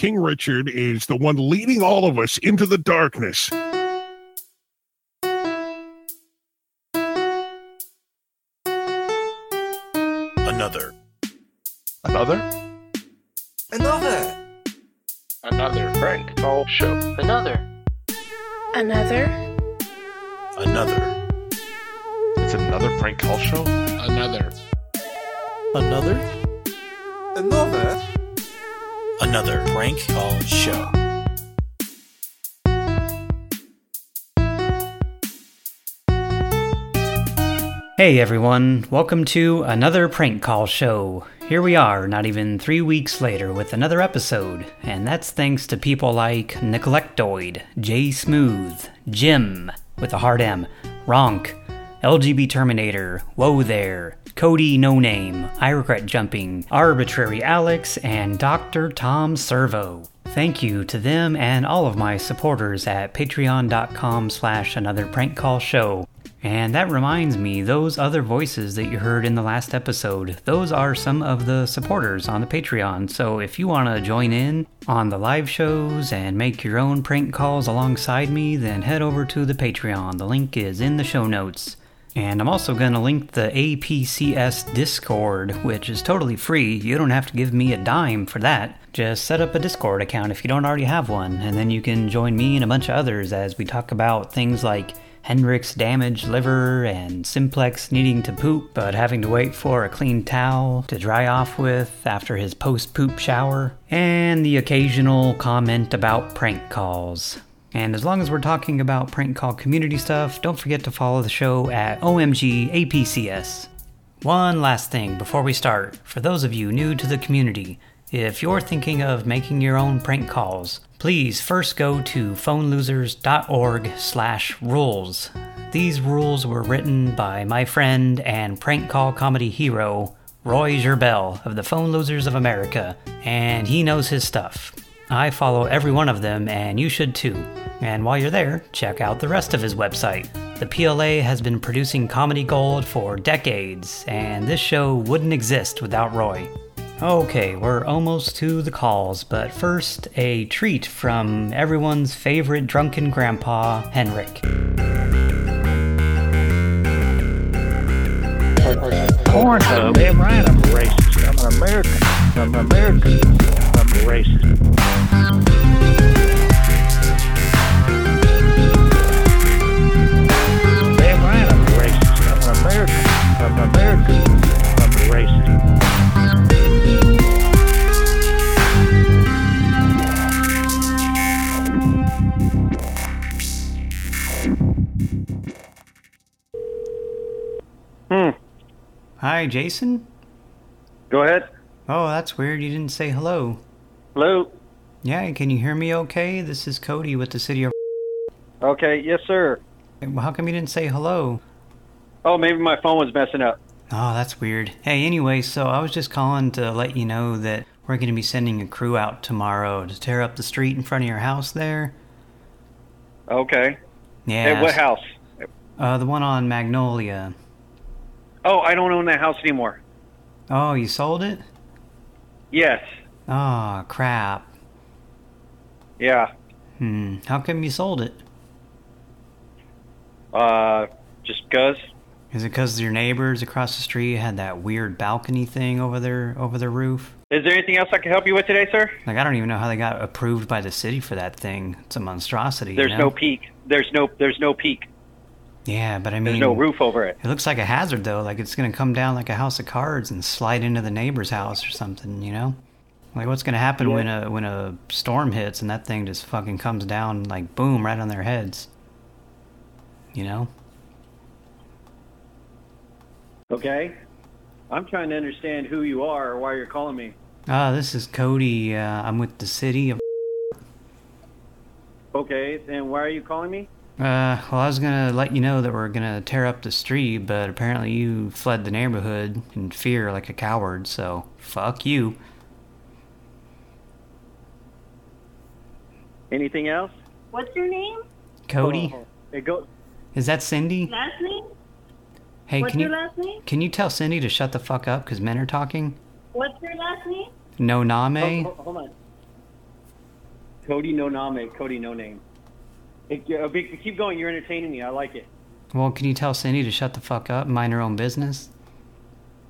King Richard is the one leading all of us into the darkness. Another. Another? Another. Another prank call show. Another. Another. Another. It's another prank call show? Another. Another. Another. Another prank call show. Hey everyone, welcome to another prank call show. Here we are, not even three weeks later, with another episode, and that's thanks to people like Neglectoid, J Smooth, Jim, with a hard M, Ronk, LGB Terminator, Whoa There, Cody No Name, I Regret Jumping, Arbitrary Alex, and Dr. Tom Servo. Thank you to them and all of my supporters at patreon.com slash another prank call show. And that reminds me, those other voices that you heard in the last episode, those are some of the supporters on the Patreon. So if you want to join in on the live shows and make your own prank calls alongside me, then head over to the Patreon. The link is in the show notes. And I'm also going to link the APCS Discord, which is totally free. You don't have to give me a dime for that. Just set up a Discord account if you don't already have one, and then you can join me and a bunch of others as we talk about things like Henrik's damaged liver and Simplex needing to poop but having to wait for a clean towel to dry off with after his post poop shower, and the occasional comment about prank calls. And as long as we're talking about prank call community stuff, don't forget to follow the show at OMGAPCS. One last thing before we start for those of you new to the community, if you're thinking of making your own prank calls, please first go to phonelosers.org slash rules. These rules were written by my friend and prank call comedy hero, Roy Gerbel of the Phone Losers of America, and he knows his stuff. I follow every one of them, and you should too. And while you're there, check out the rest of his website. The PLA has been producing comedy gold for decades, and this show wouldn't exist without Roy. Okay, we're almost to the calls, but first, a treat from everyone's favorite drunken grandpa, Henrik. Pornhub. Damn right I'm racist. I'm an American. I'm an American. I'm racist. Hi, Jason? Go ahead. Oh, that's weird. You didn't say hello. Hello. Yeah, can you hear me okay? This is Cody with the city of. Okay. Yes, sir. Well, How come you didn't say hello? Oh, maybe my phone was messing up. Oh, that's weird. Hey, anyway, so I was just calling to let you know that we're going to be sending a crew out tomorrow to tear up the street in front of your house there. Okay. Yeah. At what house? Uh, the one on Magnolia. Oh, I don't own that house anymore. Oh, you sold it? Yes. Oh, crap. Yeah. Hmm. How come you sold it? Uh, just cause. Is it because your neighbors across the street had that weird balcony thing over their over their roof? Is there anything else I can help you with today, sir? Like I don't even know how they got approved by the city for that thing. It's a monstrosity. you There's know? no peak. There's no. There's no peak. Yeah, but I mean, There's no roof over it. It looks like a hazard though. Like it's gonna come down like a house of cards and slide into the neighbor's house or something. You know? Like what's gonna happen Yeah. when a when a storm hits and that thing just fucking comes down like boom right on their heads? You know? Okay. I'm trying to understand who you are or why you're calling me. Ah, this is Cody. Uh, I'm with the city of. Okay. And why are you calling me? Uh, well, I was gonna let you know that we're gonna tear up the street, but apparently you fled the neighborhood in fear like a coward. So fuck you. Anything else? What's your name? Cody, Oh, It go. is that Cindy? Last name? Hey, What's can your you last name? can you tell Cindy to shut the fuck up because men are talking? What's your last name? No name. Oh, hold on. Cody No Name, Cody No Name. It, uh, keep going. You're entertaining me. I like it. Well, can you tell Cindy to shut the fuck up and mind her own business?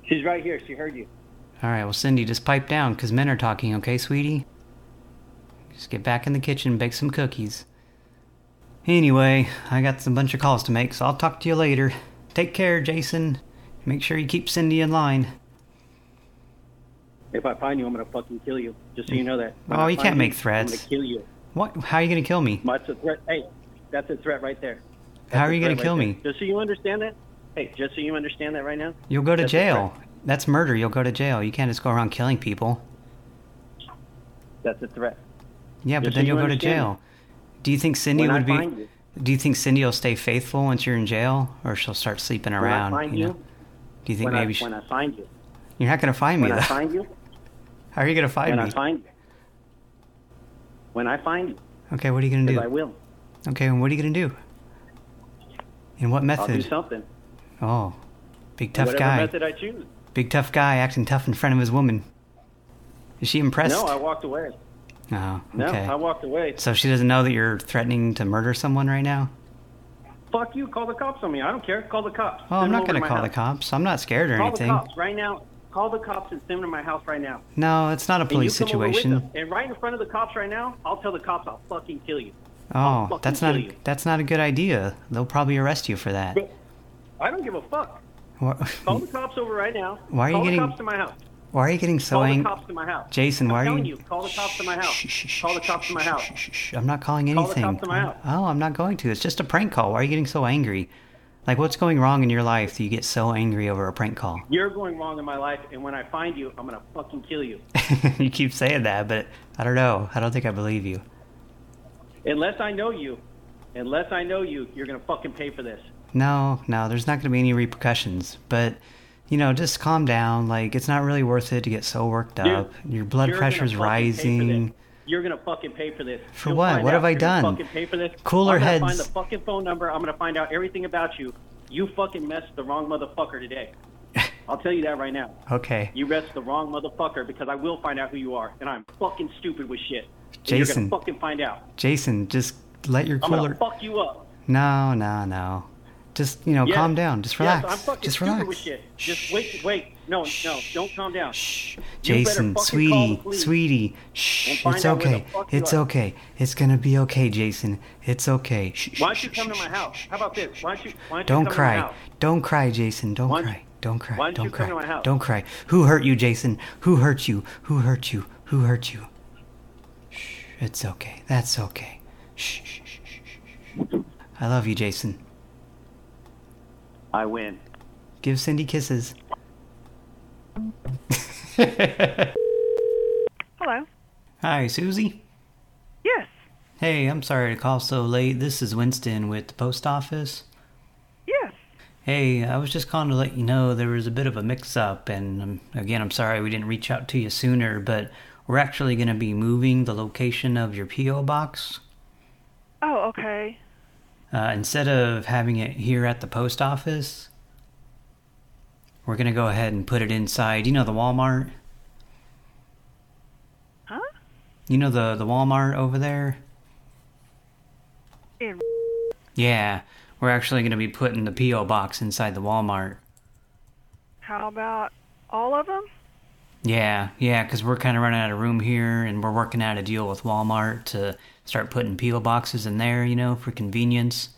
She's right here. She heard you. Alright, well, Cindy, just pipe down, because men are talking, okay, sweetie? Just get back in the kitchen and bake some cookies. Anyway, I got some bunch of calls to make, so I'll talk to you later. Take care, Jason. Make sure you keep Cindy in line. If I find you, I'm gonna fucking kill you. Just so you know that. When Oh, I you can't make threats I'm gonna kill you. What? How are you gonna kill me? That's a threat. Hey, that's a threat right there. That's How are you gonna kill right me? there. Just so you understand that. Hey, just so you understand that right now. You'll go to That's jail. That's murder. You'll go to jail. You can't just go around killing people. That's a threat. Yeah, but Just so then you you'll go to jail. Do you think Cindy When I would be? you. Do you think Cindy will stay faithful once you're in jail, or she'll start sleeping When around? I find you you, know? Do you think when maybe I, she, when I find you, you're not gonna find me when though? I find you, How are you gonna find when me? I find you, when I find you, okay, what are you gonna do? I will. Okay, and what are you gonna do? In what method? I'll do something. Oh, big tough Whatever guy. method I choose. Big tough guy acting tough in front of his woman. Is she impressed? No, I walked away. Oh, okay. No. I walked away. So she doesn't know that you're threatening to murder someone right now? Fuck you. Call the cops on me. I don't care. Call the cops. Oh, I'm not gonna my call the cops. I'm not scared or Call anything. the cops right now. Call the cops and send them to my house right now. No, it's not a police situation. them. And right in front of the cops right now, I'll tell the cops I'll fucking kill you. Oh, that's not a, you. that's not a good idea. They'll probably arrest you for that. But I don't give a fuck. Wha- Call the cops over right now. Why are you call getting- the cops to my house. Why are you getting so angry? Call the cops to my house. Jason, I'm why are you- you? Call the cops to my house. Shh, Call the cops to my house. shh. I'm not calling anything. Call the cops to my house. Oh, I'm not going to. It's just a prank call. Why are you getting so angry? Like, what's going wrong in your life that you get so angry over a prank call? You're going wrong in my life, and when I find you, I'm gonna fucking kill you. you keep saying that, but I don't know. I don't think I believe you. Unless I know you, unless I know you, you're gonna fucking pay for this. No, no, there's not going to be any repercussions. But, you know, just calm down. Like, it's not really worth it to get so worked You're- up. Your blood pressure's gonna pay for this. rising. You're gonna fucking pay for this. For You'll what? What out. have I You're done? Fucking pay for this. Cooler I'm gonna heads. Find the fucking phone number. I'm gonna find out everything about you. You fucking messed the wrong motherfucker today. I'll tell you that right now. Okay. You messed the wrong motherfucker because I will find out who you are, and I'm fucking stupid with shit. Jason. fucking find out. Jason, just let your cooler. I'm gonna fuck you up. No, no, no. Just, you know, Yes. calm down. Just relax. Yes, I'm fucking Just stupid relax. with shit. Just wait, wait. No, no, don't calm down. Shh. Jason, sweetie, sweetie. Shh. It's out where the okay. It's okay. It's gonna be okay, Jason. It's okay. Shh, Why shh, don't you shh, come to my house? How about this? Why don't you? Why don't, Don't you come to my cry. house? Don't cry, Jason. Don't Why- cry. Don't cry. why don't Don't cry. to my house? Don't cry. Who hurt you, Jason? Who hurt you? Who hurt you? Who hurt you? Shh. It's okay. That's okay. Shh. shh, shh, shh, shh, shh. I love you, Jason. I win. Give Cindy kisses. Hello. Hi, Susie. Yes. Hey, I'm sorry to call so late. This is Winston with the post office. Yes. Hey, I was just calling to let you know there was a bit of a mix-up, and um, again, I'm sorry we didn't reach out to you sooner, but we're actually going to be moving the location of your P.O. box. Oh, okay. Uh, instead of having it here at the post office, we're going to go ahead and put it inside, you know, the Walmart? Huh? You know the, the Walmart over there? In Yeah, we're actually going to be putting the P.O. box inside the Walmart. how about all of them? Yeah, yeah, because we're kind of running out of room here, and we're working out a deal with Walmart to start putting P.O. boxes in there, you know, for convenience.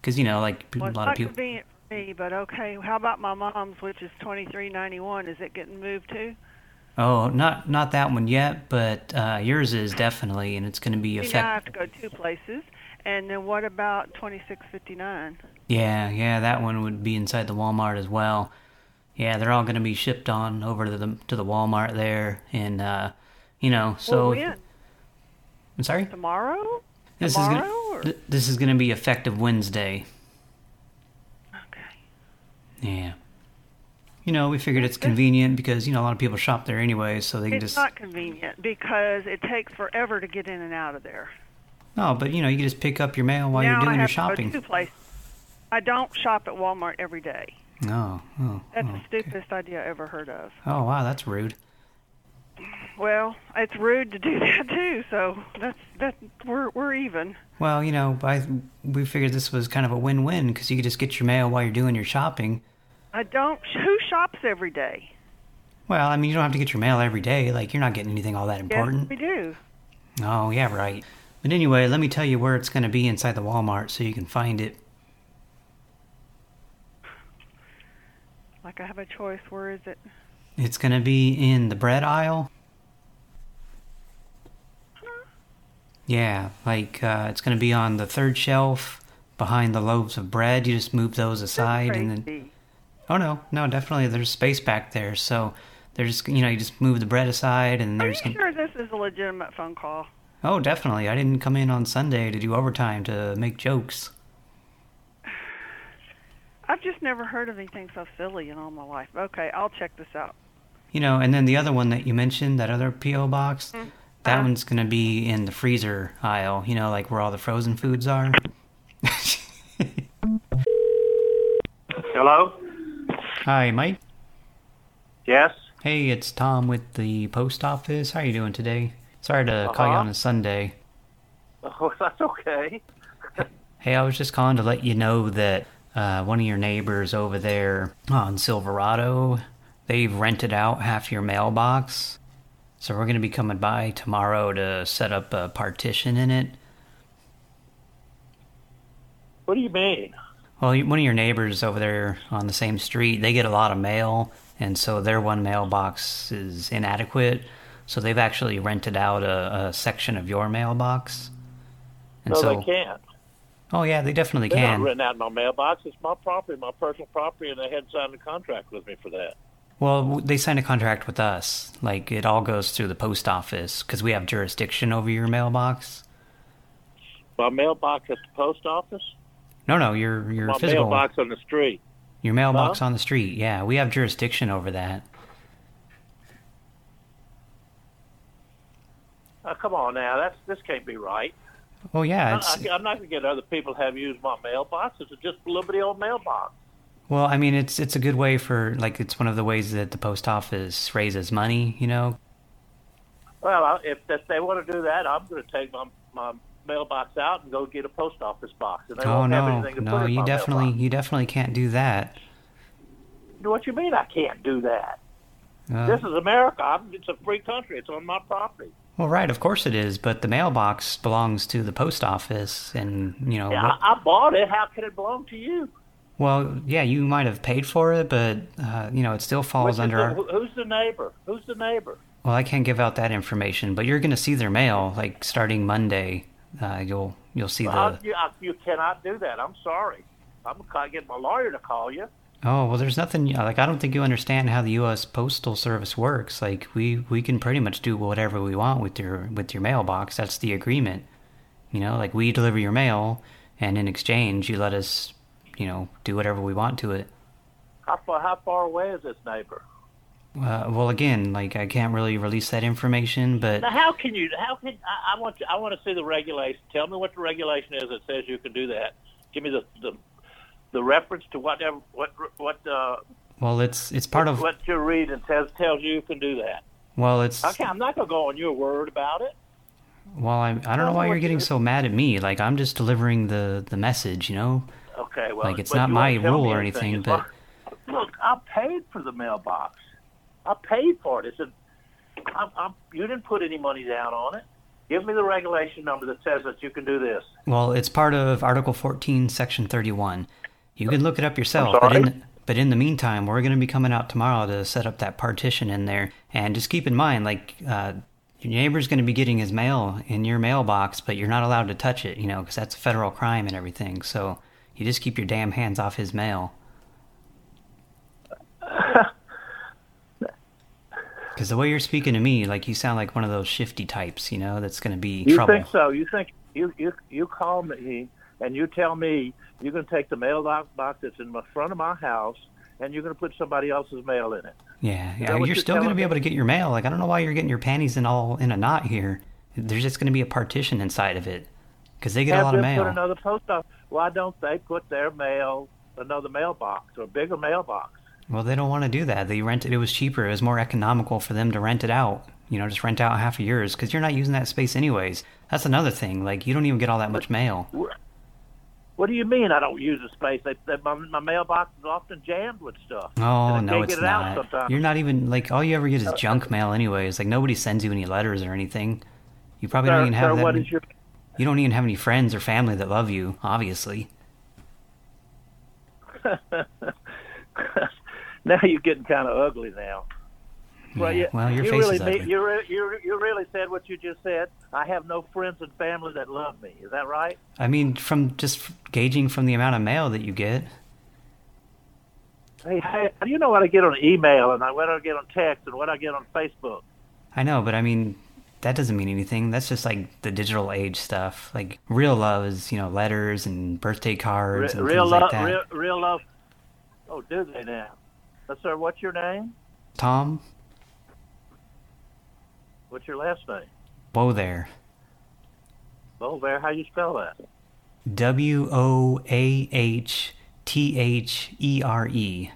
Because, you know, like, Well, a lot of people... convenient me, but okay. How about my mom's, which is twenty three ninety one? Is it getting moved too? Oh, not not that one yet, but uh, yours is definitely, and it's going to be now I have to go two places. And then what about twenty six fifty nine? Yeah, yeah, that one would be inside the Walmart as well. Yeah, they're all going to be shipped on over to the to the Walmart there, and uh, you know, so well, when? I'm sorry. Tomorrow? This Tomorrow? is gonna th- this is going to be effective Wednesday. Okay. Yeah. You know, we figured it's convenient because, you know, a lot of people shop there anyway, so they can It's just... not convenient because it takes forever to get in and out of there. No, but, you know, you can just pick up your mail while now you're doing I your have shopping. To go two places. I don't shop at Walmart every day. Oh, oh, oh That's oh, the okay. stupidest idea I ever heard of. Oh, wow, that's rude. Well, it's rude to do that too. So that's that we're we're even. Well, you know, I we figured this was kind of a win-win because you could just get your mail while you're doing your shopping. I don't. Who shops every day? Well, I mean, you don't have to get your mail every day. Like, you're not getting anything all that important. Yes, we do. Oh, yeah, right. But anyway, let me tell you where it's going to be inside the Walmart so you can find it. Like I have a choice. Where is it? It's going to be in the bread aisle. Yeah, like, uh, it's going to be on the third shelf behind the loaves of bread. You just move those aside and then... Crazy. Oh, no. No, definitely there's space back there. So, there's, just, you know, you just move the bread aside and Are there's... you sure this is a legitimate phone call? Oh, definitely. I didn't come in on Sunday to do overtime to make jokes. I've just never heard of anything so silly in all my life. Okay, I'll check this out. You know, and then the other one that you mentioned, that other P.O. box, Mm-hmm. that Uh-huh. one's going to be in the freezer aisle, you know, like where all the frozen foods are. Hello? Hi, Mike. Yes? Hey, it's Tom with the post office. How are you doing today? Sorry to call you Uh-huh. on a Sunday. Oh, that's okay. Hey, I was just calling to let you know that uh, one of your neighbors over there on Silverado, they've rented out half your mailbox. So we're going to be coming by tomorrow to set up a partition in it. What do you mean? Well, one of your neighbors over there on the same street, they get a lot of mail, and so their one mailbox is inadequate. So they've actually rented out a, a section of your mailbox. And no, so, they can't. oh yeah, they definitely They're can. not renting out my mailbox. It's my property, my personal property, and they hadn't signed a contract with me for that. Well, they signed a contract with us. Like it all goes through the post office because we have jurisdiction over your mailbox. My mailbox at the post office. No, no, your your my physical mailbox on the street. your mailbox Huh? on the street. Yeah, we have jurisdiction over that. Oh, come on now, that's this can't be right. Oh yeah, I, it's I, am not going to get other people to have used my mailbox. It's just a little bitty old mailbox. well, I mean, it's it's a good way for like it's one of the ways that the post office raises money. You know, Well, if, if they want to do that, I'm going to take my my mailbox out and go get a post office box, and they oh won't have no, anything to no, put in you definitely mailbox. you definitely can't do that. What you mean I can't do that? Uh, this is America. I'm, it's a free country. It's on my property. well, right, of course it is, but the mailbox belongs to the post office, and you know. Yeah, I, I bought it. How can it belong to you? Well, yeah, you might have paid for it, but uh, you know it still falls Which under the- our. who's the neighbor? Who's the neighbor? Well, I can't give out that information, but you're going to see their mail like starting Monday. Uh, you'll you'll see Well, the. you, I, you cannot do that. I'm sorry. I'm gonna get my lawyer to call you. Oh well, there's nothing like I don't think you understand how the U.S. Postal Service works. Like we we can pretty much do whatever we want with your with your mailbox. That's the agreement. You know, like we deliver your mail, and in exchange, you let us, you know, do whatever we want to it. How far? How far away is this neighbor? Uh, well, again, like I can't really release that information, but Now, how can you? How can I, I want? To, I want to see the regulation. Tell me what the regulation is that says you can do that. Give me the the, the reference to whatever what what uh, well, it's it's part of what you read and says tells you you can do that. well, it's Okay, I'm not gonna go on your word about it. Well, I I don't know why you're getting so mad at me. Like I'm just delivering the the message, you know. Okay, well, Like, it's not my rule or anything, It's but- look, I paid for the mailbox. I paid for it. It's a, I, I, you didn't put any money down on it. Give me the regulation number that says that you can do this. Well, it's part of Article 14, Section 31. You can look it up yourself. But in but in the meantime, we're going to be coming out tomorrow to set up that partition in there. And just keep in mind, like uh, your neighbor's going to be getting his mail in your mailbox, but you're not allowed to touch it, you know, because that's a federal crime and everything. So you just keep your damn hands off his mail. Because the way you're speaking to me, like you sound like one of those shifty types, you know, that's going to be You trouble. think so? You think you you you call me and you tell me you're going to take the mailbox box that's in the front of my house and you're going to put somebody else's mail in it. Yeah, yeah. You're you're still going to be able to get your mail. Like I don't know why you're getting your panties in all in a knot here. There's just going to be a partition inside of it because they get Have a lot of mail. put another post office. Why don't they put their mail another mailbox or a bigger mailbox? Well, they don't want to do that. They rent it. It was cheaper. It was more economical for them to rent it out. You know, just rent out half of yours because you're not using that space anyways. That's another thing. Like, you don't even get all that much mail. What do you mean I don't use the space? They, they, my, my mailbox is often jammed with stuff. Oh, no, it's it not. You're not even, like, all you ever get is uh, junk uh, mail anyways. Like, nobody sends you any letters or anything. You probably Sir, don't even have sir, that what many- is your You don't even have any friends or family that love you, obviously. now you're getting kind of ugly now. Well, Yeah, you, well, your you face really is ugly. You, re- you, re- you really said what you just said. I have no friends and family that love me. Is that right? I mean, from just gauging from the amount of mail that you get. Hey, hey, how do you know what I get on email and what I get on text and what I get on Facebook? I know, but I mean, that doesn't mean anything. That's just like the digital age stuff. Like, real love is, you know, letters and birthday Re- cards and real things love, like that. real, real love. Oh, do they now? Sir, what's your name? Tom, What's your last name? whoa there. Oh, there. How you spell that? W O A H T H E R E.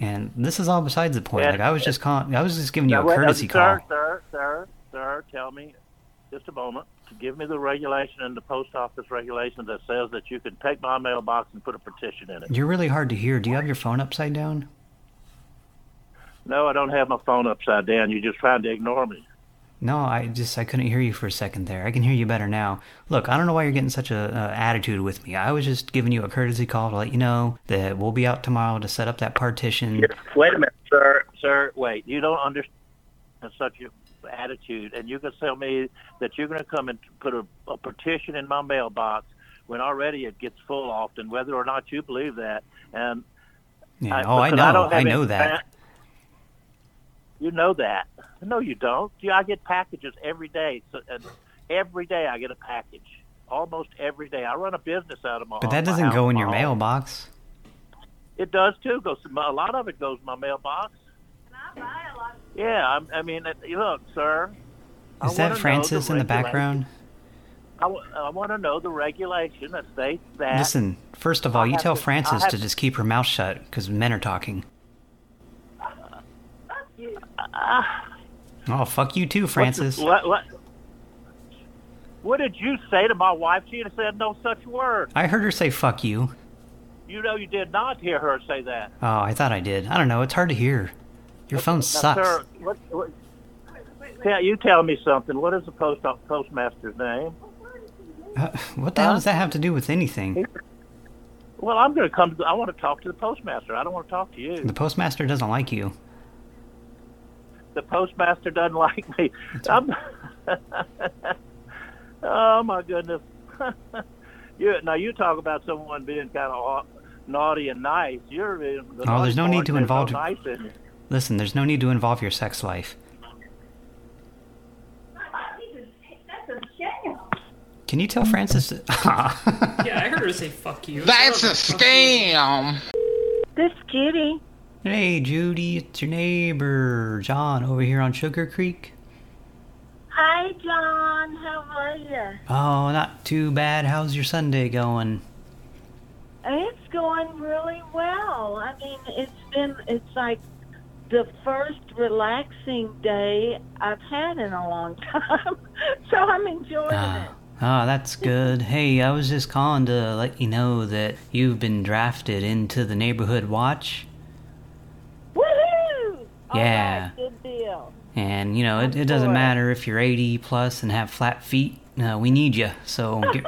And this is all besides the point. Like I was just calling, I was just giving you a wait, courtesy sir, call. Sir, sir, sir, tell me, just a moment, to give me the regulation in the post office regulation that says that you can take my mailbox and put a petition in it. You're really hard to hear. Do you have your phone upside down? No, I don't have my phone upside down. You're just trying to ignore me. No, I just I couldn't hear you for a second there. I can hear you better now. Look, I don't know why you're getting such a, attitude with me. I was just giving you a courtesy call to let you know that we'll be out tomorrow to set up that partition. Wait a minute, sir. Sir, wait. You don't understand such an attitude, and you can tell me that you're going to come and put a, a petition in my mailbox when already it gets full often, whether or not you believe that. And Yeah, I- oh, I I know. don't I know that. You know that. No, you don't. Yeah, I get packages every day. So, and every day I get a package. Almost every day. I run a business out of my But that doesn't house, go in your home. mailbox. It does too. Goes a lot of it goes in my mailbox. Yeah, I'm, I mean, it- look, sir. Is wanna that Francis in the background? I want to know the regulation that states that. Listen, first of all, you tell to- Francis to just keep her mouth shut because men are talking. Oh, fuck you too, Francis. What, what, what did you say to my wife? She said no such word. I heard her say fuck you. You know you did not hear her say that. Oh, I thought I did. I don't know. It's hard to hear. Your phone Now, sucks. sir, what, what, you tell me something. What is the post postmaster's name? Uh, what the hell does that have to do with anything? Well, I'm going to come. To, I want to talk to the postmaster. I don't want to talk to you. The postmaster doesn't like you. The postmaster doesn't like me. I'm, oh my goodness! you now you talk about someone being kind of naughty and nice. You're the Oh, there's no need to involve- there's No nice in. Listen, there's no need to involve your sex life. Can you tell Francis? Yeah, I heard her say fuck you. That's a scam. This Judy. Hey, Judy, it's your neighbor John over here on Sugar Creek. Hi, John. How are you? Oh, not too bad. How's your Sunday going? It's going really well. I mean, it's been, it's like the first relaxing day I've had in a long time. so I'm enjoying ah, it. Oh, that's good. Hey, I was just calling to let you know that you've been drafted into the neighborhood watch. Woohoo! Yeah. Right, good deal. And, you know, it, it doesn't matter if you're 80 plus and have flat feet. Uh, we need you. So get,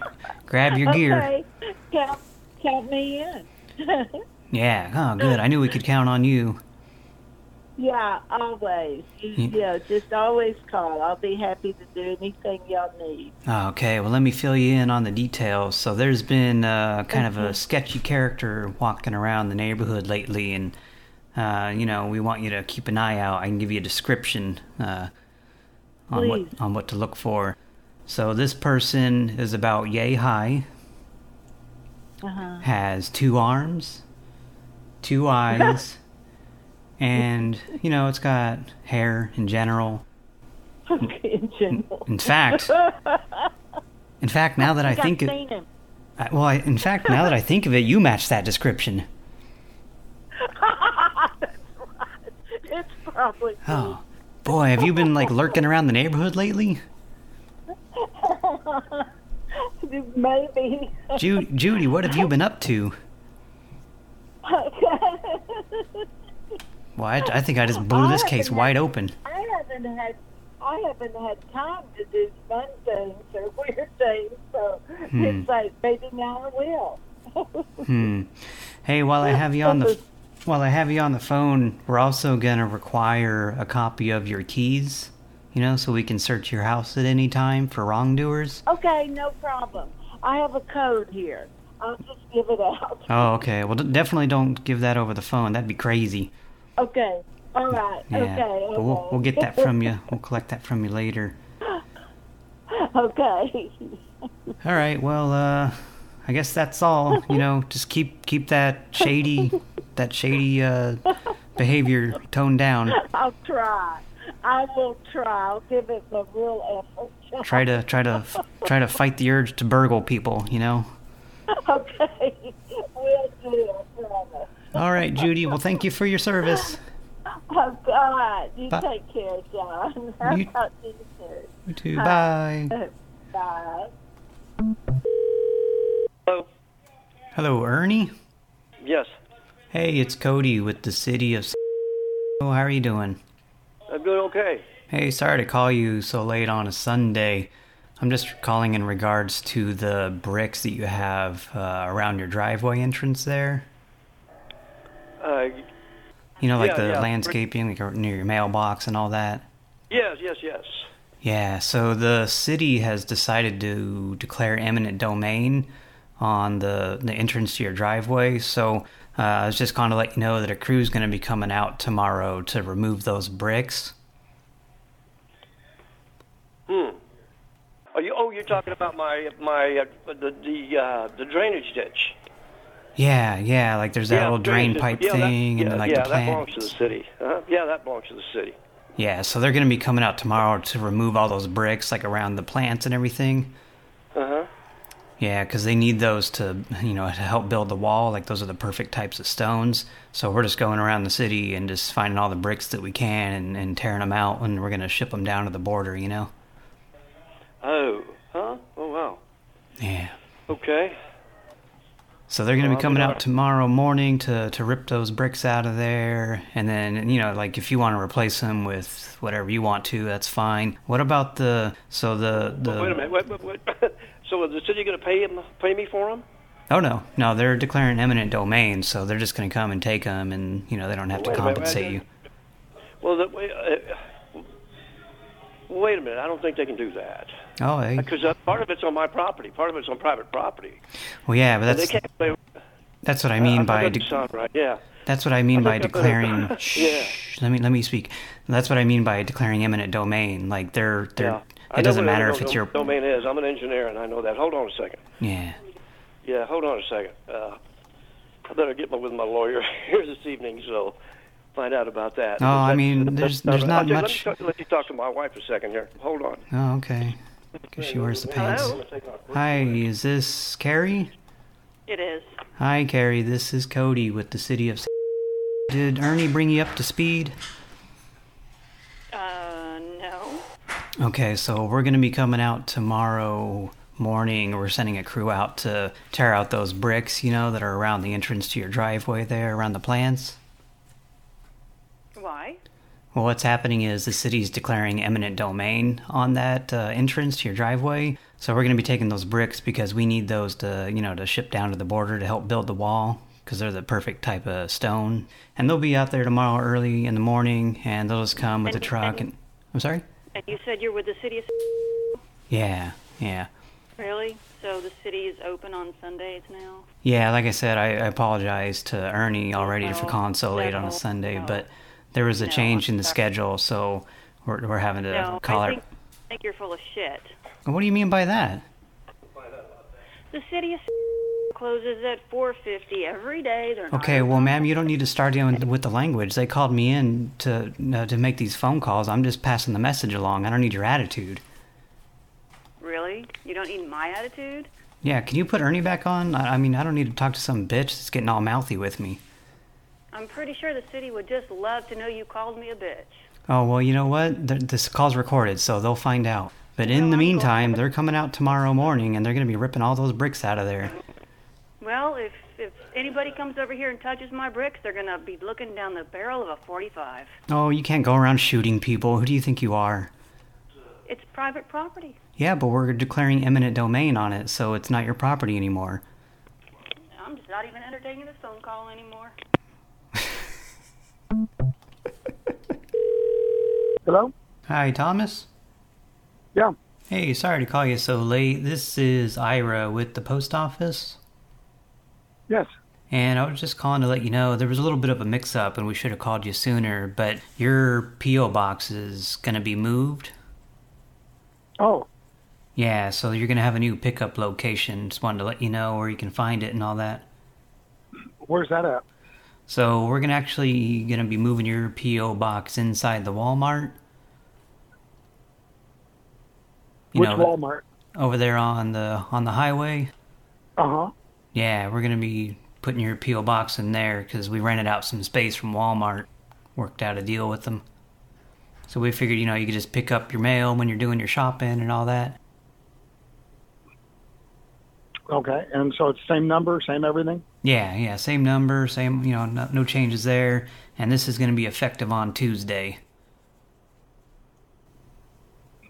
grab your gear. Okay. Count, count me in. Yeah. Oh, good. I knew we could count on you. yeah, always. You, Yeah. yeah, just always call. I'll be happy to do anything y'all need. Okay, well, let me fill you in on the details. So, there's been uh, kind of a sketchy character walking around the neighborhood lately, and, uh, you know, we want you to keep an eye out. I can give you a description uh, on what on what to look for. So, this person is about yay high, Uh-huh. has two arms, two eyes, and, you know, it's got hair in general. Okay, in general. In fact, in fact, now that I think I've it. I, well, I, in fact, now that I think of it, you match that description. probably. Oh, boy, have you been like lurking around the neighborhood lately? Maybe. Ju- Judy, what have you been up to? Well, I, I think I just blew this case wide open. I haven't had I haven't had time to do fun things or weird things, so Hmm. it's like maybe now I will. Hmm. Hey, while I have you on the while I have you on the phone, we're also gonna require a copy of your keys. You know, so we can search your house at any time for wrongdoers. okay, no problem. I have a code here. I'll just give it out. Oh, okay. Well, d- definitely don't give that over the phone. That'd be crazy. Okay. All right. Yeah. Okay. Okay. We'll we'll get that from you. We'll collect that from you later. okay. All right. Well, uh, I guess that's all. You know, just keep keep that shady that shady uh behavior toned down. I'll try. I will try. I'll give it a real effort. Try to try to try to fight the urge to burgle people. You know. okay. We'll do. I promise. All right, Judy. Well, thank you for your service. Oh, God. You Bye. take care, John. I'll You- talk you soon. You too. Bye. Bye. Hello, Ernie. Yes, Hey, it's Cody with the city of. Oh, how are you doing? I'm doing okay. Hey, sorry to call you so late on a Sunday. I'm just calling in regards to the bricks that you have uh, around your driveway entrance there. Uh, You know, like Yeah, the yeah. landscaping, like near your mailbox and all that. yes, yes, yes. Yeah, so the city has decided to declare eminent domain on the the entrance to your driveway. So uh, I was just going to let you know that a crew's going to be coming out tomorrow to remove those bricks. Hmm. Are you? Oh, you're talking about my my uh, the the uh, the drainage ditch. Yeah, yeah, like there's that yeah, little drain pipe yeah, thing that, and yeah, like yeah, the that belongs to the city. Uh-huh. Yeah, that belongs to the city. Yeah, so they're going to be coming out tomorrow to remove all those bricks like around the plants and everything. Yeah, because they need those to, you know, to help build the wall. Like those are the perfect types of stones. So we're just going around the city and just finding all the bricks that we can and, and tearing them out, and we're gonna ship them down to the border. You know? Oh, huh? Oh wow. Yeah. Okay. So they're gonna Well, be coming out tomorrow morning to to rip those bricks out of there, and then you know, like if you want to replace them with whatever you want to, that's fine. What about the so the the? Wait a minute. Wait, wait, wait. so is the city going to pay him? Pay me for them? Oh no, no, they're declaring eminent domain, so they're just gonna come and take them, and you know they don't have to Wait minute, compensate you. Well, the, wait, uh, wait a minute. I don't think they can do that Oh, hey. because uh, part of it's on my property. Part of it's on private property. well, yeah, but And that's they can't play. that's what I mean uh, by sound right. Yeah. that's what I mean I by declaring. Yeah. Shh, let me let me speak. That's what I mean by declaring eminent domain. Like they're they're. Yeah. I It doesn't matter if it's dom- your. domain is. I'm an engineer, and I know that. Hold on a second. Yeah. Yeah, hold on a second. Uh, I better get my, with my lawyer here this evening, so find out about that. Oh, I mean, there's- not there's not I'll much- Let me, talk, let me talk to my wife a second here. Hold on. Oh, okay. Because she wears the pants. Hi, is this Carrie? It is. Hi, Carrie. This is Cody with the city of. Did Ernie bring you up to speed? Uh, no. Okay, so we're going to be coming out tomorrow morning. We're sending a crew out to tear out those bricks, you know, that are around the entrance to your driveway there, around the plants. Why? Well, what's happening is the city's declaring eminent domain on that uh, entrance to your driveway. So we're going to be taking those bricks because we need those to, you know, to ship down to the border to help build the wall because they're the perfect type of stone. And they'll be out there tomorrow early in the morning, and they'll just come with a truck. and- And I'm sorry. And you said you're with the city of. Yeah, yeah. Really? So the city is open on Sundays now? Yeah, like I said, I, I apologize to Ernie already for calling so late on a Sunday, no. but there was a No, change in the schedule, so we're, we're having to no, call I her. think, I think you're full of shit. What do you mean by that? The city of closes at 4:50 every day. They're Okay, well, ma'am, you don't need to start dealing with the language. They called me in to uh, to make these phone calls. I'm just passing the message along. I don't need your attitude. Really? You don't need my attitude? Yeah, can you put Ernie back on? I, I mean, I don't need to talk to some bitch that's getting all mouthy with me. I'm pretty sure the city would just love to know you called me a bitch. Oh, well, you know what? Th this call's recorded, so they'll find out. But in the meantime, they're coming out tomorrow morning, and they're going to be ripping all those bricks out of there. Well, if if anybody comes over here and touches my bricks, they're gonna be looking down the barrel of a 45. Oh, you can't go around shooting people. Who do you think you are? It's private property. Yeah, but we're declaring eminent domain on it, so it's not your property anymore. I'm just not even entertaining this phone call anymore. Hello? Hi, Thomas? Yeah. Hey, sorry to call you so late. This is Ira with the post office. Yes. And I was just calling to let you know there was a little bit of a mix-up and we should have called you sooner, but your P.O. box is going to be moved. Oh. Yeah, so you're going to have a new pickup location. Just wanted to let you know where you can find it and all that. Where's that at? So we're going to actually going to be moving your P.O. box inside the Walmart. You Which know, Walmart? Over there on the on the highway. Uh-huh. Yeah, we're going to be putting your P.O. box in there because we rented out some space from Walmart. Worked out a deal with them. So we figured, you know, you could just pick up your mail when you're doing your shopping and all that. Okay, and so it's same number, same everything? Yeah, yeah, same number, same, you know, no, no changes there. And this is going to be effective on Tuesday.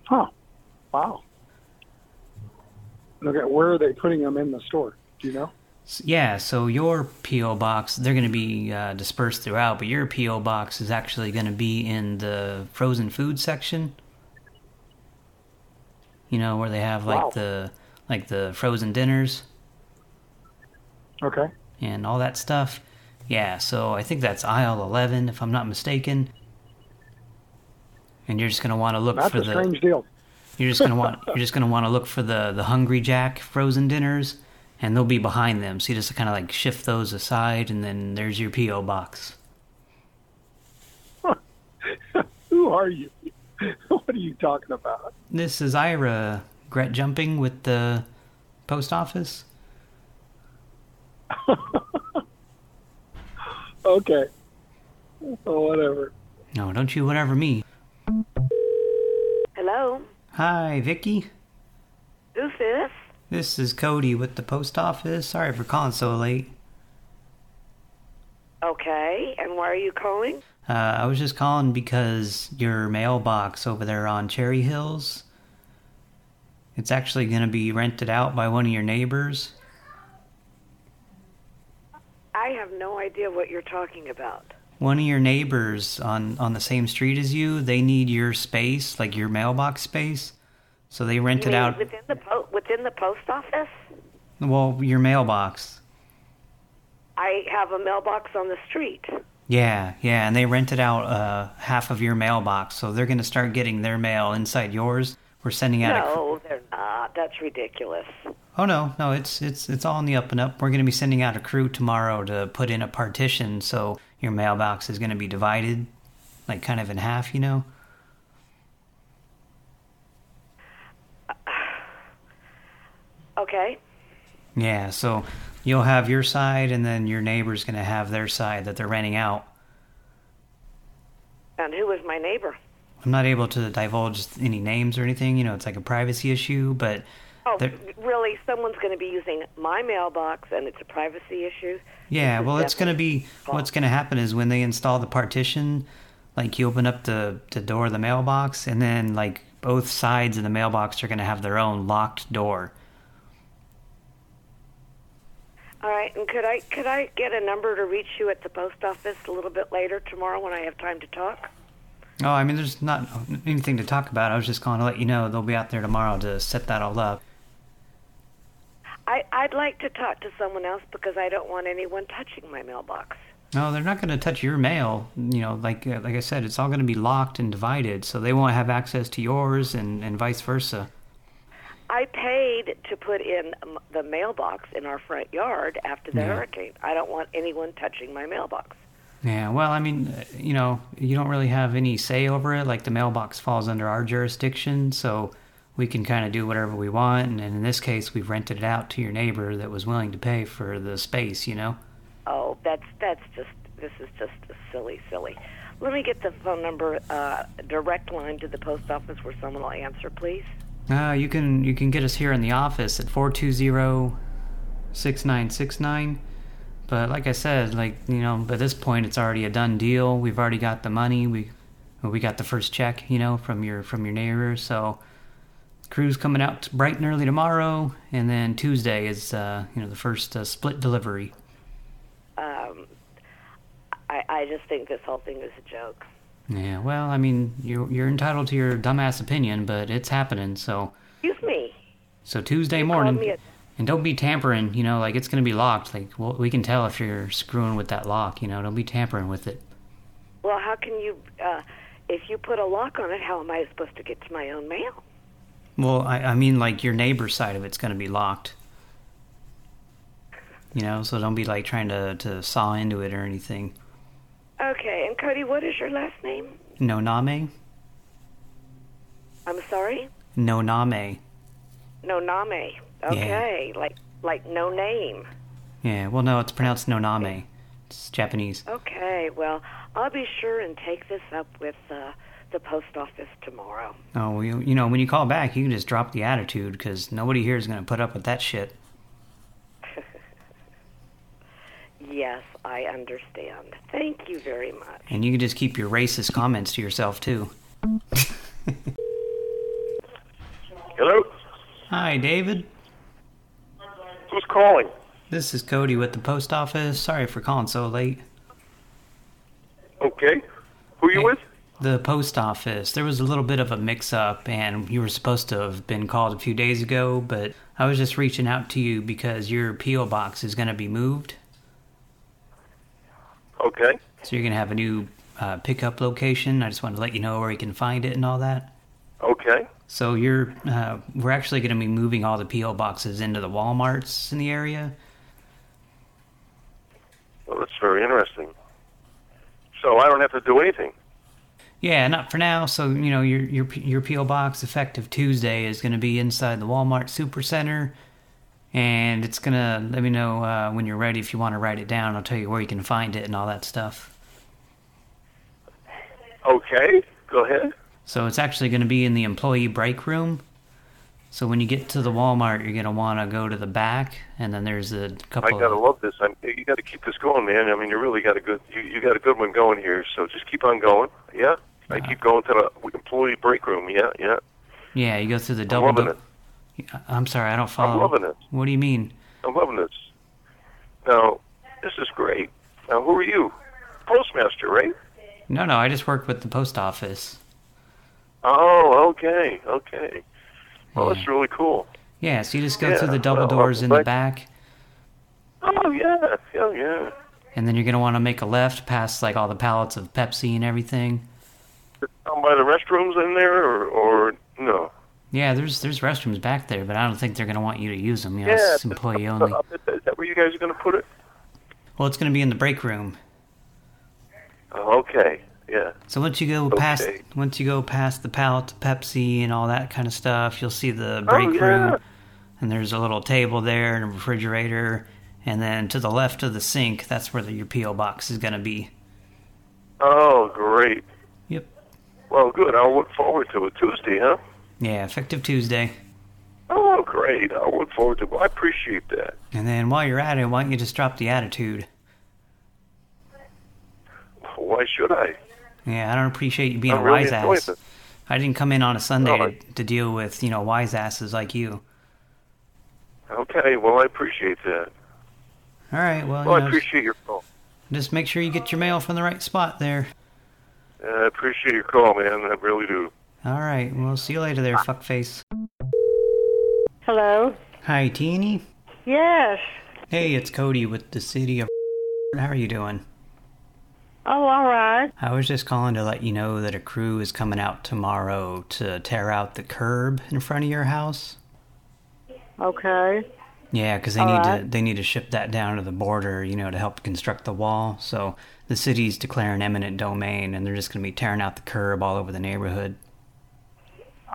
Huh. Wow. Okay, where are they putting them in the store? Do you know? Yeah, so your P.O. box, they're going to be uh, dispersed throughout, but your P.O. box is actually going to be in the frozen food section. You know, where they have like Wow. the like the frozen dinners Okay. and all that stuff. Yeah, so I think that's aisle 11 if I'm not mistaken. And you're just going to want to look That's for a the strange deal. You're just gonna want you're just gonna want to look for the the Hungry Jack frozen dinners, and they'll be behind them. So you just kind of like shift those aside, and then there's your PO box. Who are you? what are you talking about? This is Ira Gret jumping with the post office. Okay. Oh, whatever. No, don't you whatever me. Hello, Hi, Vicky. who's this? This is Cody with the post office. Sorry for calling so late. Okay, and why are you calling? Uh, I was just calling because your mailbox over there on Cherry Hills, it's actually going to be rented out by one of your neighbors. I have no idea what you're talking about. One of your neighbors on, on the same street as you, they need your space, like your mailbox space. So they rent you it out. within the po- within the post office. Well, your mailbox. I have a mailbox on the street. Yeah, yeah, and they rented out uh, half of your mailbox, so they're going to start getting their mail inside yours. We're sending out a No, they're not. That's ridiculous. Oh no, no, it's it's it's all in the up and up. We're going to be sending out a crew tomorrow to put in a partition, so your mailbox is going to be divided, like kind of in half, you know. Okay. Yeah, so you'll have your side, and then your neighbor's going to have their side that they're renting out. And who is my neighbor? I'm not able to divulge any names or anything. You know, it's like a privacy issue, but Oh, really? Someone's going to be using my mailbox, and it's a privacy issue. Yeah, well, it's going to be what's going to happen is when they install the partition, like you open up the the door of the mailbox, and then like both sides of the mailbox are going to have their own locked door. All right, and could I could I get a number to reach you at the post office a little bit later tomorrow when I have time to talk? Oh, I mean, there's not anything to talk about. I was just calling to let you know they'll be out there tomorrow to set that all up. I I'd like to talk to someone else because I don't want anyone touching my mailbox. No, they're not going to touch your mail. You know, like uh, like I said, it's all going to be locked and divided, so they won't have access to yours, and and vice versa. I paid to put in the mailbox in our front yard after the Yeah. hurricane. I don't want anyone touching my mailbox. Yeah, well, I mean, uh, you know, you don't really have any say over it. Like the mailbox falls under our jurisdiction, so we can kind of do whatever we want. And, in this case, we've rented it out to your neighbor that was willing to pay for the space. You know? Oh, that's that's just this is just silly, silly. Let me get the phone number, uh, direct line to the post office where someone will answer, please. Uh, you can you can get us here in the office at 420-6969. But like I said, like, you know, at this point it's already a done deal. We've already got the money. We we got the first check, you know, from your from your neighbor. So crew's coming out bright and early tomorrow, and then Tuesday is uh, you know the first uh, split delivery. Um, I, I just think this whole thing is a joke. Yeah, well, I mean, you're you're entitled to your dumbass opinion, but it's happening. So Excuse me. so Tuesday You morning, called me a- and don't be tampering. You know, like it's gonna be locked. Like well, we can tell if you're screwing with that lock. You know, don't be tampering with it. Well, how can you, uh, if you put a lock on it, how am I supposed to get to my own mail? Well, I, I mean, like your neighbor's side of it's going to be locked. You know, so don't be like trying to to saw into it or anything. Okay, and Cody, what is your last name? No name, I'm sorry? no name. No Name. Okay, like like no name. Yeah, well, no, it's pronounced no name. It's Japanese. Okay, well, I'll be sure and take this up with uh, the post office tomorrow. Oh, well, you, you know, when you call back, you can just drop the attitude because nobody here is going to put up with that shit. Yes, I understand. Thank you very much. And you can just keep your racist comments to yourself too. Hello? Hi, David. Who's calling? This is Cody with the post office. Sorry for calling so late. Okay. Who are you with? The post office. There was a little bit of a mix-up, and you were supposed to have been called a few days ago, but I was just reaching out to you because your P.O. box is going to be moved. Okay. So you're going to have a new uh, pickup location. I just wanted to let you know where you can find it and all that. Okay. So you're, uh, we're actually going to be moving all the P.O. boxes into the Walmarts in the area. Well, that's very interesting. So I don't have to do anything. Yeah, not for now. So you know your your your PO box effective Tuesday is going to be inside the Walmart Supercenter, and it's gonna let me know uh, when you're ready if you want to write it down. I'll tell you where you can find it and all that stuff. Okay. Go ahead. So it's actually going to be in the employee break room. So when you get to the Walmart, you're going to want to go to the back, and then there's a couple. I gotta love this. I'm, you got to keep this going, man. I mean, you really got a good you, you got a good one going here. So just keep on going. Yeah. I keep going to the employee break room. Yeah, yeah. yeah, you go through the double. Loving do- it. I'm sorry, I don't follow. I'm loving it. What do you mean? I'm loving this. Now, this is great. Now, who are you? Postmaster, right? No, no, I just work with the post office. Oh, okay, okay. Well, that's really cool. Yeah, so you just go Yeah, through the double well, doors in the back. Oh, yeah, yeah, yeah. And then you're going to want to make a left past like all the pallets of Pepsi and everything. Down by the restrooms in there, or, or no? Yeah, there's there's restrooms back there, but I don't think they're going to want you to use them. You know, yeah. it's employee only. Is that where you guys are going to put it? Well, it's going to be in the break room. Oh, okay, yeah. So once you go past once you go past the pallet Pepsi and all that kind of stuff, you'll see the oh, break Oh, yeah. room. And there's a little table there and a refrigerator. And then to the left of the sink, that's where the, your PO box is going to be. Oh, great. Yep. Well, good. I'll look forward to it. Tuesday, huh? Yeah, effective Tuesday. Oh, great. I'll look forward to it. I appreciate that. And then while you're at it, why don't you just drop the attitude? Why should I? Yeah, I don't appreciate you being I'm a really wise ass. it. I didn't come in on a Sunday No, to, to deal with, you know, wise asses like you. Okay, well, I appreciate that. All right, well, Well, you I know, appreciate your call. just make sure you get your mail from the right spot there. Uh, I appreciate your call, man. I really do. All right, well, see you later there, fuckface. Hello? Hi, Teeny. Yes. Hey, it's Cody with the city of. How are you doing? Oh, all right. I was just calling to let you know that a crew is coming out tomorrow to tear out the curb in front of your house. Okay. Yeah, because they All need to right. they need to ship that down to the border, you know, to help construct the wall. So the city's declaring eminent domain, and they're just going to be tearing out the curb all over the neighborhood.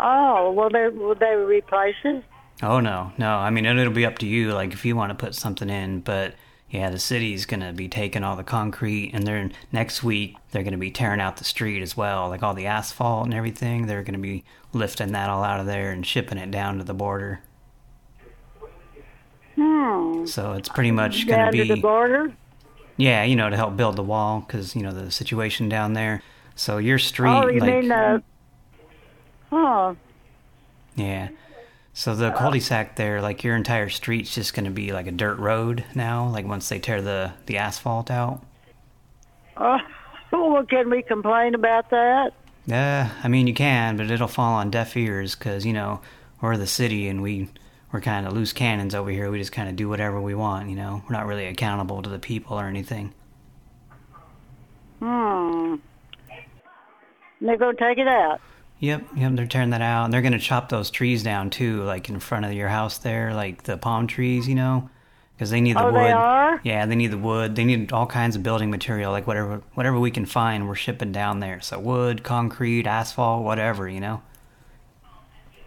Oh, will they will they replace it? Oh no, no. I mean, it'll be up to you. Like if you want to put something in, but Yeah, the city's gonna be taking all the concrete, and then next week they're gonna be tearing out the street as well, like all the asphalt and everything. They're gonna be lifting that all out of there and shipping it down to the border. Hmm. So it's pretty much gonna Down be to the border? yeah, you know, to help build the wall because you know the situation down there. So your street, oh, you like mean uh Oh, yeah. So the cul-de-sac there, like your entire street's just gonna be like a dirt road now. Like once they tear the the asphalt out. oh, well, can we complain about that? Yeah, I mean you can, but it'll fall on deaf ears because you know we're the city and we we're kind of loose cannons over here. We just kind of do whatever we want. You know, we're not really accountable to the people or anything. Hmm. They're gonna take it out. Yep, yep, they're tearing that out, and they're gonna chop those trees down too, like in front of your house there, like the palm trees, you know, because they need the Oh, wood. they are? Yeah, they need the wood. They need all kinds of building material, like whatever whatever we can find, we're shipping down there. So wood, concrete, asphalt, whatever, you know.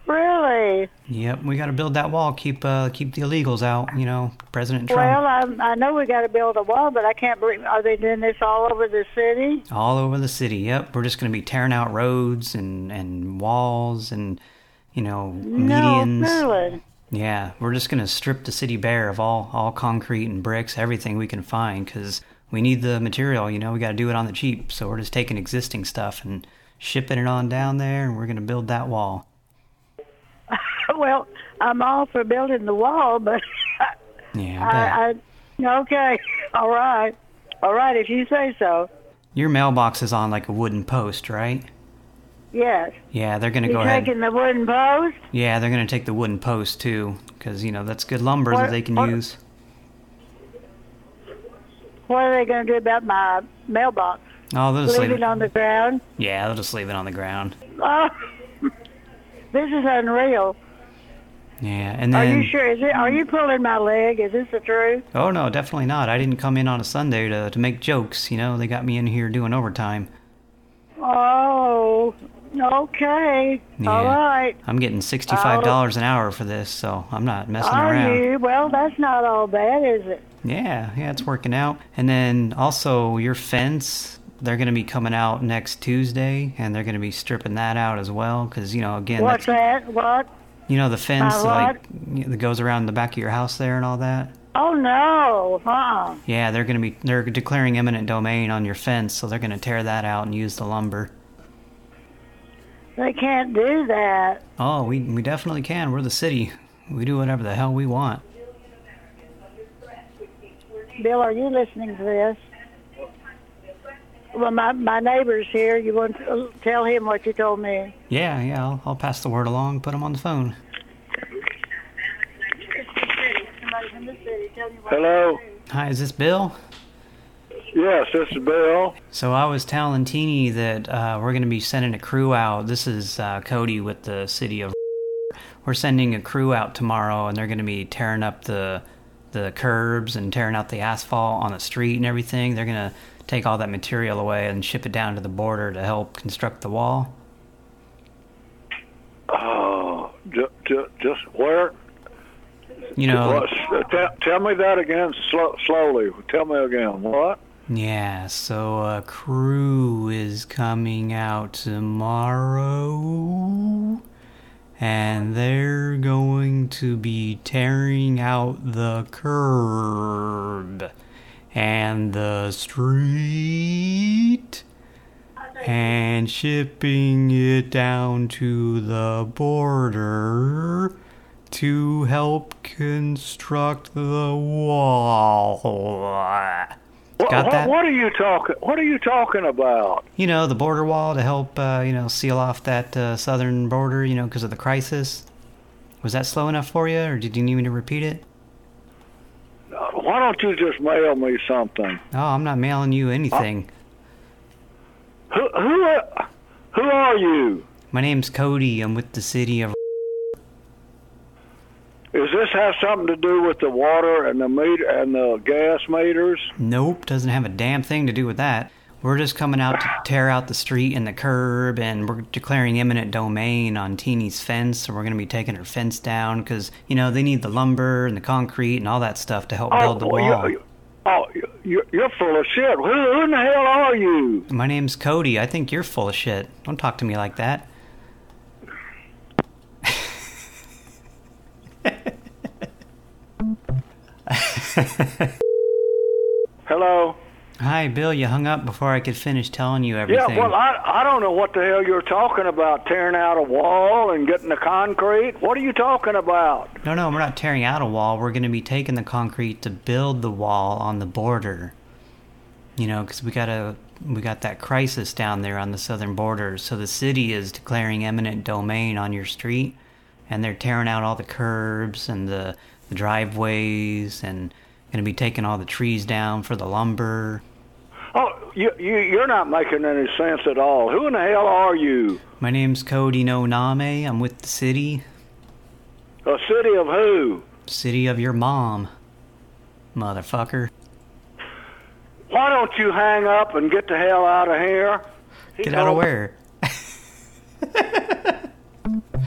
Really? Yep, we got to build that wall, keep uh keep the illegals out, you know. President Trump. Well, I, I know we got to build a wall, but I can't believe. Are they doing this all over the city? All over the city. Yep, we're just going to be tearing out roads and and walls and you know medians. No, really. Yeah, we're just going to strip the city bare of all all concrete and bricks, everything we can find cuz we need the material, you know, we got to do it on the cheap. So we're just taking existing stuff and shipping it on down there and we're going to build that wall. Well, I'm all for building the wall, but Yeah, I. I, I okay, all right, all right, if you say so. Your mailbox is on like a wooden post, right? Yes. Yeah, they're going to go ahead. taking the wooden post? Yeah, they're going to take the wooden post too cuz you know, that's good lumber What- that they can what- use. What are they going to do about my mailbox? Oh, they'll just Leave leave it on the ground? Yeah, they'll just leave it on the ground. Oh, this is unreal. Yeah, and then, Are you sure? Is it? Are you pulling my leg? Is this the truth? Oh no, definitely not. I didn't come in on a Sunday to to make jokes, you know. They got me in here doing overtime. Oh, okay. Yeah. All right. I'm getting $65 an hour for this, so I'm not messing Are around. you? Well, that's not all bad, is it? Yeah, yeah, it's working out. And then also your fence, they're going to be coming out next Tuesday and they're going to be stripping that out as well cuz you know, again, What's that? What? You know the fence Uh, like that goes around the back of your house there and all that. Oh no! Uh-uh. Yeah, they're going to be they're declaring eminent domain on your fence, so they're going to tear that out and use the lumber. They can't do that. Oh, we we definitely can. We're the city. We do whatever the hell we want. Bill, are you listening to this? Well, my my neighbor's here. You want to tell him what you told me? Yeah, yeah. I'll, I'll pass the word along. Put him on the phone. Somebody from the city. Tell me what Hello. Hi, is this Bill? Yes, this is Bill. So I was telling Teeny that uh, we're going to be sending a crew out. This is uh, Cody with the city of. We're sending a crew out tomorrow, and they're going to be tearing up the the curbs and tearing out the asphalt on the street and everything. They're going to take all that material away and ship it down to the border to help construct the wall. Oh, ju- ju- just where? You know, What- uh, tell, tell me that again sl- slowly. Tell me again. What? Yeah, so a crew is coming out tomorrow. And they're going to be tearing out the curb and the street and shipping it down to the border to help construct the wall. What, Got that? what are you talking? What are you talking about? You know, the border wall to help, uh, you know, seal off that uh, southern border, you know, because of the crisis. Was that slow enough for you, or did you need me to repeat it? Uh, Why don't you just mail me something? Oh, I'm not mailing you anything. Who who uh, who are you? My name's Cody. I'm with the city of. Does this have something to do with the water and the meter and the gas meters? Nope, doesn't have a damn thing to do with that. We're just coming out to tear out the street and the curb, and we're declaring eminent domain on Teeny's fence, so we're going to be taking her fence down, because, you know, they need the lumber and the concrete and all that stuff to help oh, build the wall. you- Oh, you- you're, you're full of shit. Who, who in the hell are you? My name's Cody. I think you're full of shit. Don't talk to me like that. Hello? Hi, Bill. You hung up before I could finish telling you everything. Yeah, well, I, I don't know what the hell you're talking about, tearing out a wall and getting the concrete. What are you talking about? No, no, we're not tearing out a wall. We're going to be taking the concrete to build the wall on the border. You know, because we got a we got that crisis down there on the southern border. So the city is declaring eminent domain on your street, and they're tearing out all the curbs and the, the driveways, and going to be taking all the trees down for the lumber. Oh, you, you, you're not making any sense at all. Who in the hell are you? My name's Cody No Name. I'm with the city. A city of who? City of your mom, motherfucker. Why don't you hang up and get the hell out of here? Get out of where?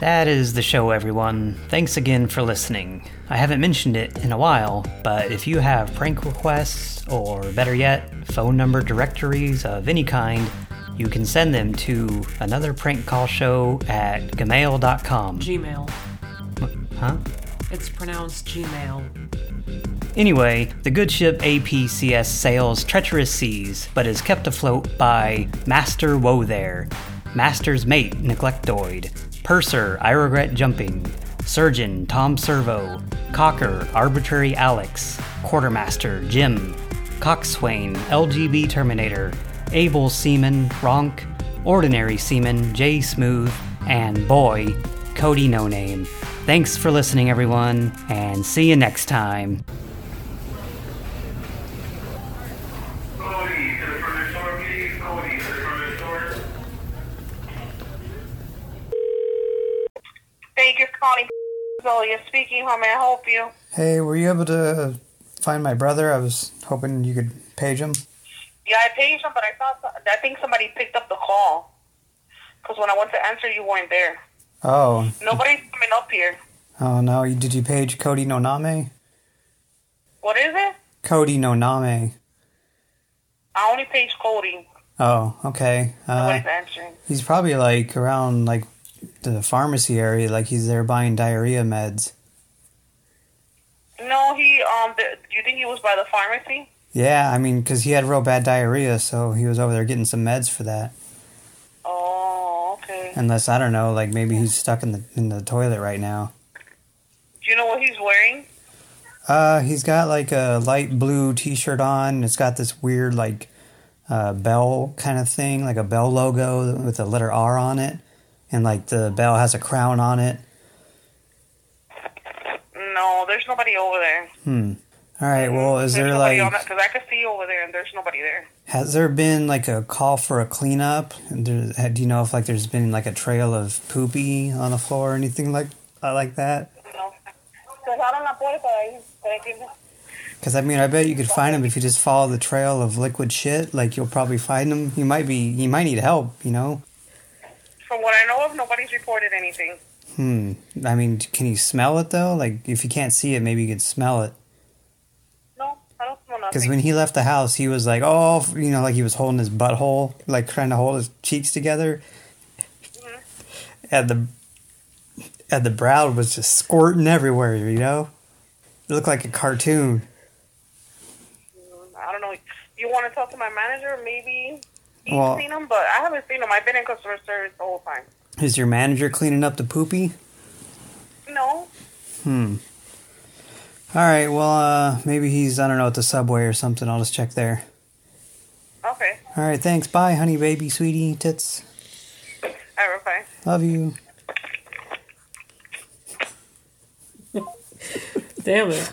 that is the show, everyone. Thanks again for listening. I haven't mentioned it in a while, but if you have prank requests, or better yet, phone number directories of any kind, you can send them to another prank call show at gmail.com. Gmail. Huh? It's pronounced Gmail. Anyway, the good ship APCS sails treacherous seas, but is kept afloat by Master Woe There, Master's Mate Neglectoid, Purser I Regret Jumping, Surgeon Tom Servo, Cocker Arbitrary Alex, Quartermaster Jim, Coxswain LGB Terminator, Able Seaman Ronk, Ordinary Seaman J Smooth, and Boy Cody No Name. Thanks for listening, everyone, and see you next time. Thank you for calling. Zolia speaking. How may I help you? Hey, were you able to find my brother? I was hoping you could page him. Yeah, I paged him, but I thought I think somebody picked up the call because when I went to answer, you weren't there. Oh, Nobody's coming up here. oh no! Did you page Cody Noname? What is it? Cody Noname. I only paged Cody. Oh, okay. Uh, Nobody's answering. he's probably like around like the pharmacy area, like he's there buying diarrhea meds. No, he um. The, do you think he was by the pharmacy? Yeah, I mean, because he had real bad diarrhea, so he was over there getting some meds for that. Oh, okay. Unless I don't know, like maybe he's stuck in the in the toilet right now. Do you know what he's wearing? Uh, he's got like a light blue T-shirt on. It's got this weird like uh, bell kind of thing, like a bell logo with the letter R on it, and like the bell has a crown on it. No, there's nobody over there. Hmm. All right. Well, is there's there like because I could see over there and there's nobody there. has there been like a call for a cleanup? Do you know if like there's been like a trail of poopy on the floor or anything like uh, like that? No. Cerraron la puerta ahí. Pero que- Because I mean, I bet you could find him if you just follow the trail of liquid shit. Like you'll probably find him. You might be. You might need help. You know. From what I know of, nobody's reported anything. Hmm. I mean, can you smell it though? Like if you can't see it, maybe you can smell it. No, I don't smell nothing. Because when he left the house, he was like, oh, you know, like he was holding his butthole, like trying to hold his cheeks together. And the and the brow was just squirting everywhere. You know, it looked like a cartoon. I don't know. You want to talk to my manager? Maybe he's Well- seen them, but I haven't seen them. I've been in customer service the whole time. Is your manager cleaning up the poopy? No. Hmm. All right. Well, uh, maybe he's I don't know at the subway or something. I'll just check there. Okay. All right. Thanks. Bye, honey, baby, sweetie, tits. All right, bye. Love you. Damn it.